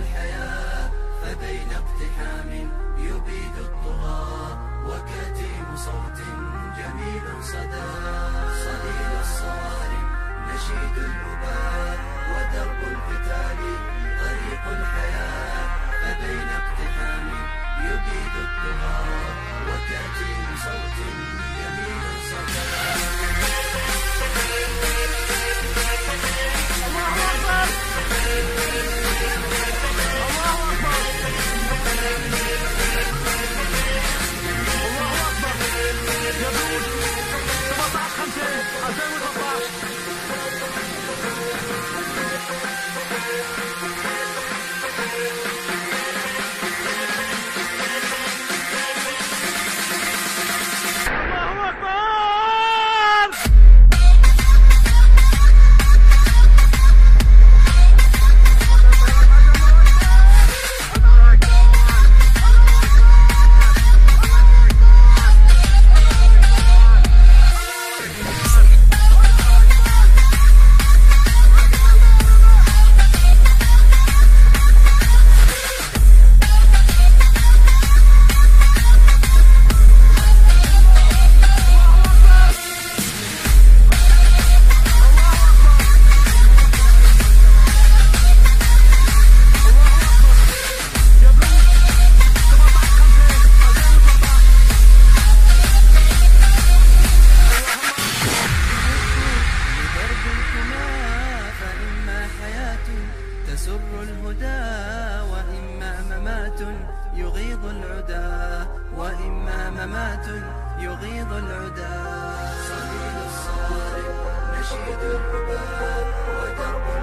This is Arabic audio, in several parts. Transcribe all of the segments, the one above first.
الحياة فبين اقتحام يبيد الطغاة وكتيم صوت جميل صدى. صليل الصوارم نشيد المباح ودرب القتال ممات يغيظ العدا وإما ممات يغيظ العدا. صليل الصارم نشيد الرباب ودرب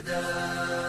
جميل